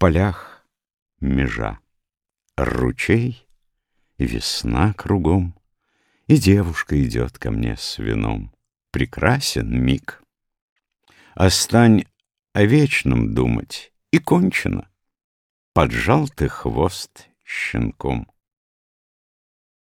полях межа, ручей, весна кругом, И девушка идет ко мне с вином. Прекрасен миг. Остань о вечном думать, и кончено. Поджал ты хвост щенком.